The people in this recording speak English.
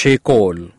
Shekol.